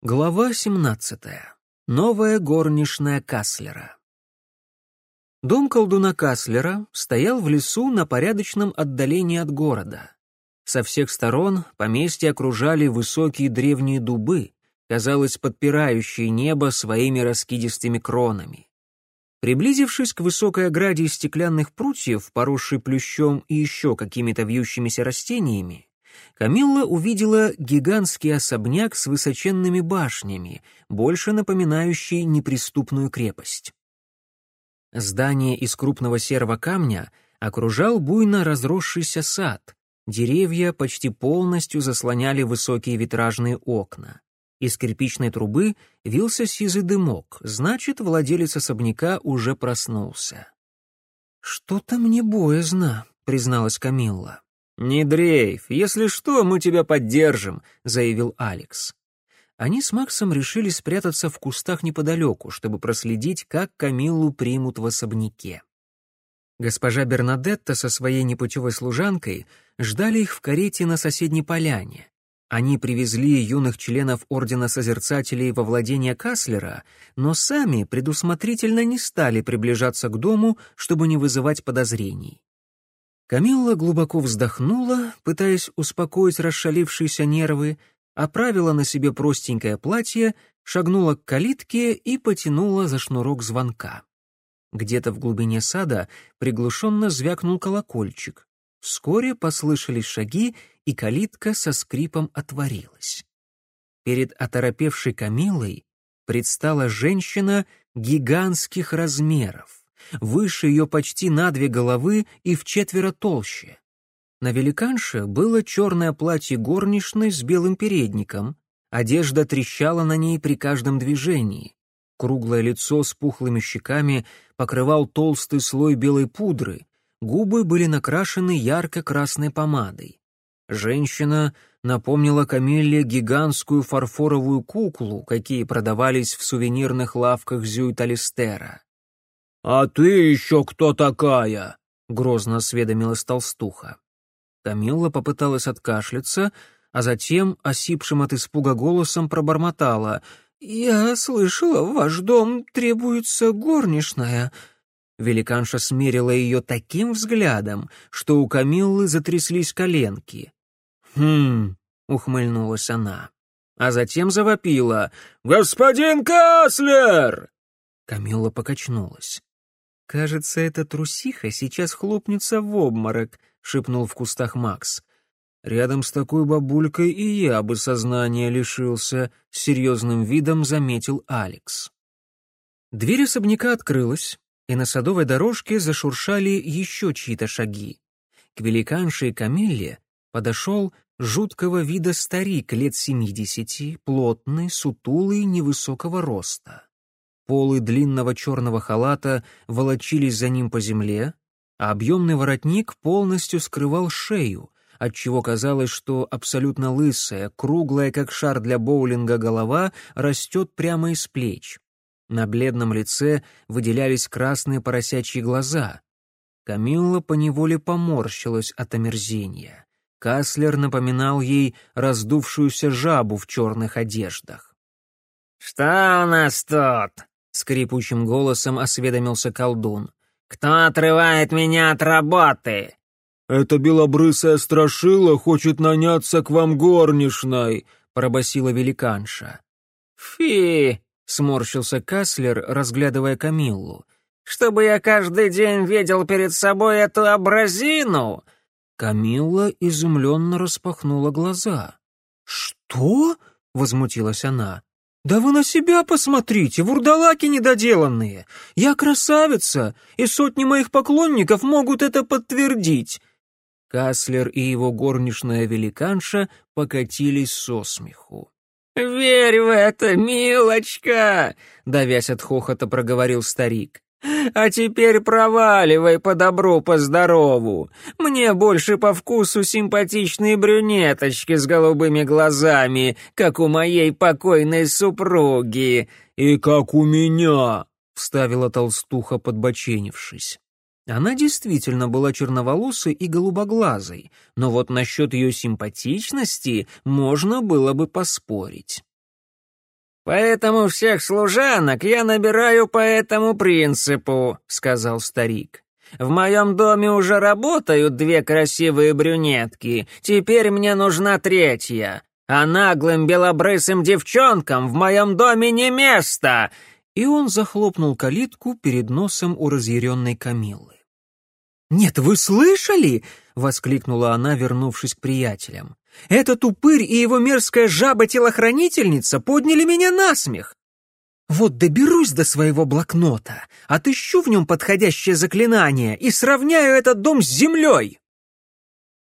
Глава 17. Новая горничная Каслера. Дом колдуна Каслера стоял в лесу на порядочном отдалении от города. Со всех сторон поместье окружали высокие древние дубы, казалось, подпирающие небо своими раскидистыми кронами. Приблизившись к высокой ограде из стеклянных прутьев, поросшей плющом и еще какими-то вьющимися растениями, Камилла увидела гигантский особняк с высоченными башнями, больше напоминающий неприступную крепость. Здание из крупного серого камня окружал буйно разросшийся сад. Деревья почти полностью заслоняли высокие витражные окна. Из кирпичной трубы вился сизый дымок, значит, владелец особняка уже проснулся. «Что-то мне боязно», — призналась Камилла. «Не дрейф, если что, мы тебя поддержим», — заявил Алекс. Они с Максом решили спрятаться в кустах неподалеку, чтобы проследить, как Камиллу примут в особняке. Госпожа Бернадетта со своей непутевой служанкой ждали их в карете на соседней поляне. Они привезли юных членов Ордена Созерцателей во владение Каслера, но сами предусмотрительно не стали приближаться к дому, чтобы не вызывать подозрений. Камилла глубоко вздохнула, пытаясь успокоить расшалившиеся нервы, оправила на себе простенькое платье, шагнула к калитке и потянула за шнурок звонка. Где-то в глубине сада приглушенно звякнул колокольчик. Вскоре послышались шаги, и калитка со скрипом отворилась. Перед оторопевшей Камилой предстала женщина гигантских размеров выше ее почти на две головы и в четверо толще. На великанше было черное платье горничной с белым передником, одежда трещала на ней при каждом движении. Круглое лицо с пухлыми щеками покрывал толстый слой белой пудры, губы были накрашены ярко-красной помадой. Женщина напомнила Камилле гигантскую фарфоровую куклу, какие продавались в сувенирных лавках Зюйталистера. «А ты еще кто такая?» — грозно осведомилась толстуха. Камилла попыталась откашляться, а затем, осипшим от испуга голосом, пробормотала. «Я слышала, в ваш дом требуется горничная». Великанша смерила ее таким взглядом, что у Камиллы затряслись коленки. «Хм», — ухмыльнулась она, а затем завопила. «Господин Каслер!» Камилла покачнулась. «Кажется, эта трусиха сейчас хлопнется в обморок», — шепнул в кустах Макс. «Рядом с такой бабулькой и я бы сознания лишился», — с серьезным видом заметил Алекс. Дверь особняка открылась, и на садовой дорожке зашуршали еще чьи-то шаги. К великанше и Камилле подошел жуткого вида старик лет семидесяти, плотный, сутулый, невысокого роста. Полы длинного черного халата волочились за ним по земле, а объемный воротник полностью скрывал шею, отчего казалось, что абсолютно лысая, круглая, как шар для боулинга, голова растет прямо из плеч. На бледном лице выделялись красные поросячьи глаза. Камилла поневоле поморщилась от омерзения. Каслер напоминал ей раздувшуюся жабу в черных одеждах. «Что у нас тут?» Скрипучим голосом осведомился колдун. «Кто отрывает меня от работы?» «Эта белобрысая страшила хочет наняться к вам горничной», — пробасила великанша. «Фи!» — сморщился Каслер, разглядывая Камиллу. «Чтобы я каждый день видел перед собой эту образину!» Камилла изумленно распахнула глаза. «Что?» — возмутилась она. «Да вы на себя посмотрите, вурдалаки недоделанные! Я красавица, и сотни моих поклонников могут это подтвердить!» Каслер и его горничная великанша покатились со смеху. «Верь в это, милочка!» — давясь от хохота, проговорил старик. А теперь проваливай по добру, по здорову. Мне больше по вкусу симпатичные брюнеточки с голубыми глазами, как у моей покойной супруги. И как у меня, вставила толстуха, подбоченившись. Она действительно была черноволосой и голубоглазой, но вот насчет ее симпатичности можно было бы поспорить. «Поэтому всех служанок я набираю по этому принципу», — сказал старик. «В моем доме уже работают две красивые брюнетки, теперь мне нужна третья. А наглым белобрысым девчонкам в моем доме не место!» И он захлопнул калитку перед носом у разъяренной Камиллы. «Нет, вы слышали?» — воскликнула она, вернувшись к приятелям. «Этот упырь и его мерзкая жаба-телохранительница подняли меня на смех. Вот доберусь до своего блокнота, отыщу в нем подходящее заклинание и сравняю этот дом с землей!»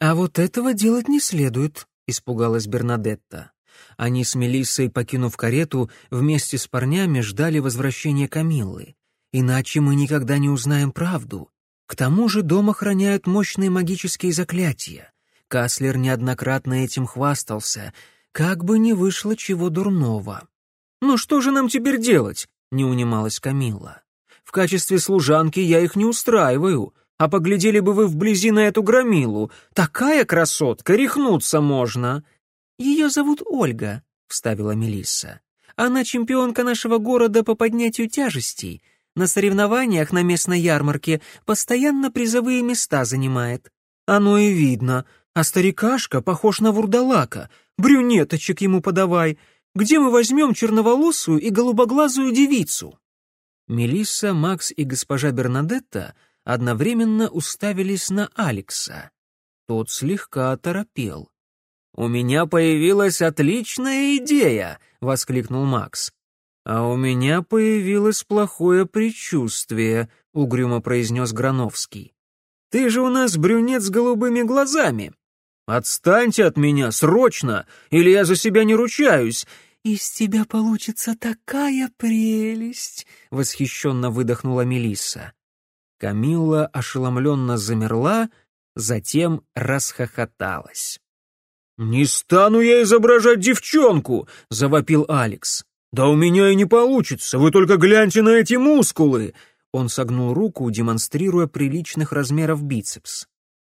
«А вот этого делать не следует», — испугалась Бернадетта. Они с Мелиссой, покинув карету, вместе с парнями ждали возвращения Камиллы. «Иначе мы никогда не узнаем правду. К тому же дом охраняют мощные магические заклятия. Каслер неоднократно этим хвастался. Как бы ни вышло чего дурного. «Ну что же нам теперь делать?» — не унималась Камилла. «В качестве служанки я их не устраиваю. А поглядели бы вы вблизи на эту громилу. Такая красотка, рехнуться можно!» «Ее зовут Ольга», — вставила Мелисса. «Она чемпионка нашего города по поднятию тяжестей. На соревнованиях на местной ярмарке постоянно призовые места занимает. Оно и видно. А старикашка похож на вурдалака. Брюнеточек ему подавай. Где мы возьмем черноволосую и голубоглазую девицу?» Мелисса, Макс и госпожа Бернадетта одновременно уставились на Алекса. Тот слегка оторопел. «У меня появилась отличная идея!» — воскликнул Макс. «А у меня появилось плохое предчувствие», — угрюмо произнес Грановский. «Ты же у нас брюнет с голубыми глазами. Отстаньте от меня, срочно, или я за себя не ручаюсь». «Из тебя получится такая прелесть!» — восхищенно выдохнула Мелисса. Камилла ошеломленно замерла, затем расхохоталась. «Не стану я изображать девчонку!» — завопил Алекс. «Да у меня и не получится, вы только гляньте на эти мускулы!» Он согнул руку, демонстрируя приличных размеров бицепс.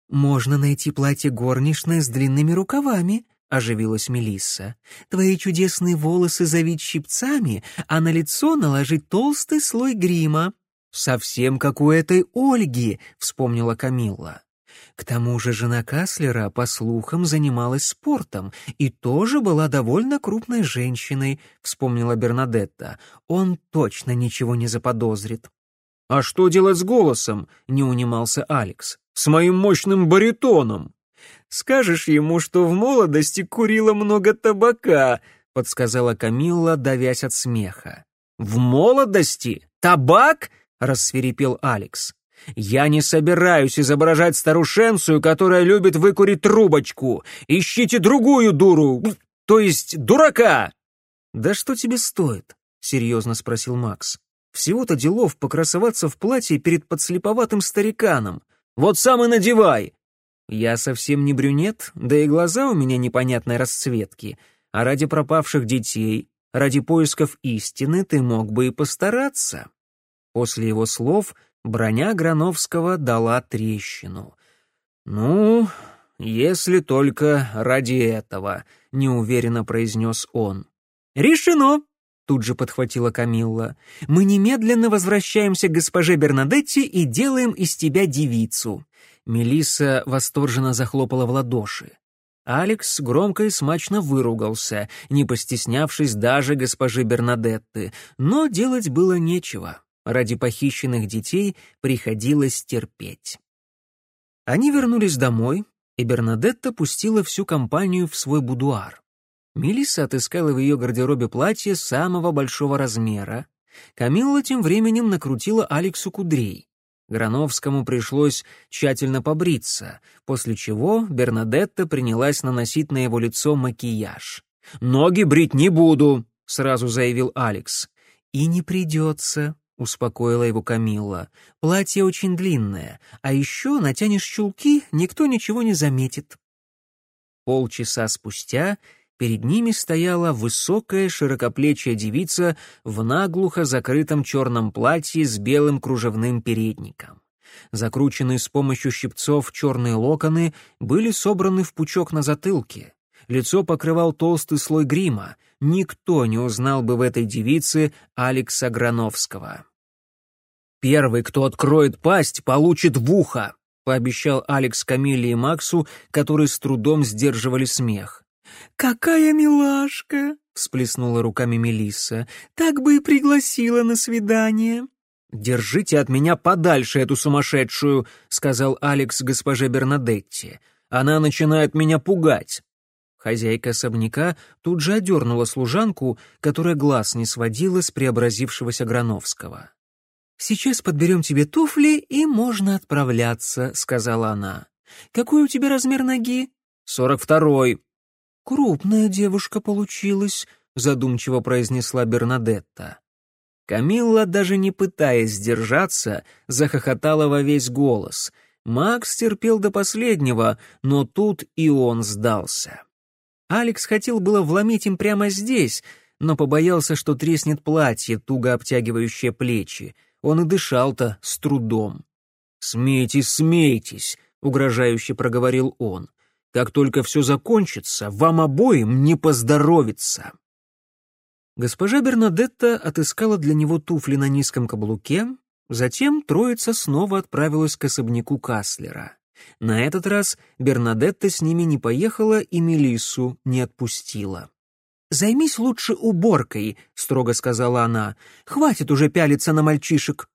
«Можно найти платье горничной с длинными рукавами», — оживилась Мелисса. «Твои чудесные волосы завить щипцами, а на лицо наложить толстый слой грима». «Совсем как у этой Ольги», — вспомнила Камилла. К тому же жена Каслера, по слухам, занималась спортом и тоже была довольно крупной женщиной, вспомнила Бернадетта. Он точно ничего не заподозрит. «А что делать с голосом?» — не унимался Алекс. «С моим мощным баритоном!» «Скажешь ему, что в молодости курила много табака», — подсказала Камилла, давясь от смеха. «В молодости? Табак?» — рассверепел Алекс. «Я не собираюсь изображать старушенцию, которая любит выкурить трубочку. Ищите другую дуру, то есть дурака!» «Да что тебе стоит?» — серьезно спросил Макс. «Всего-то делов покрасоваться в платье перед подслеповатым стариканом. Вот сам и надевай!» «Я совсем не брюнет, да и глаза у меня непонятной расцветки. А ради пропавших детей, ради поисков истины ты мог бы и постараться». После его слов — броня Грановского дала трещину. «Ну, если только ради этого», — неуверенно произнес он. «Решено!» — тут же подхватила Камилла. «Мы немедленно возвращаемся к госпоже Бернадетти и делаем из тебя девицу». Мелисса восторженно захлопала в ладоши. Алекс громко и смачно выругался, не постеснявшись даже госпожи Бернадетты, но делать было нечего. Ради похищенных детей приходилось терпеть. Они вернулись домой, и Бернадетта пустила всю компанию в свой будуар. Мелисса отыскала в ее гардеробе платье самого большого размера. Камилла тем временем накрутила Алексу кудрей. Грановскому пришлось тщательно побриться, после чего Бернадетта принялась наносить на его лицо макияж. «Ноги брить не буду», — сразу заявил Алекс. «И не придется», успокоила его Камилла. «Платье очень длинное, а еще натянешь чулки, никто ничего не заметит». Полчаса спустя перед ними стояла высокая широкоплечья девица в наглухо закрытом черном платье с белым кружевным передником. Закрученные с помощью щипцов черные локоны были собраны в пучок на затылке. лицо покрывал толстый слой грима. Никто не узнал бы в этой девице Алекса Грановского. «Первый, кто откроет пасть, получит в ухо», — пообещал Алекс Камиле и Максу, которые с трудом сдерживали смех. «Какая милашка!» — всплеснула руками Мелисса. «Так бы и пригласила на свидание». «Держите от меня подальше эту сумасшедшую», — сказал Алекс госпоже Бернадетти. «Она начинает меня пугать». Хозяйка особняка тут же одернула служанку, которая глаз не сводила с преобразившегося Грановского. «Сейчас подберем тебе туфли, и можно отправляться», — сказала она. «Какой у тебя размер ноги?» «Сорок второй». «Крупная девушка получилась», — задумчиво произнесла Бернадетта. Камилла, даже не пытаясь сдержаться, захохотала во весь голос. Макс терпел до последнего, но тут и он сдался. Алекс хотел было вломить им прямо здесь, но побоялся, что треснет платье, туго обтягивающее плечи. Он и дышал-то с трудом. «Смейтесь, смейтесь», — угрожающе проговорил он. «Как только все закончится, вам обоим не поздоровится». Госпожа Бернадетта отыскала для него туфли на низком каблуке, затем троица снова отправилась к особняку Каслера. На этот раз Бернадетта с ними не поехала и Мелиссу не отпустила. «Займись лучше уборкой», — строго сказала она. «Хватит уже пялиться на мальчишек».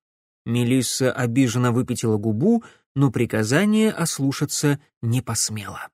Мелисса обиженно выпятила губу, но приказание ослушаться не посмела.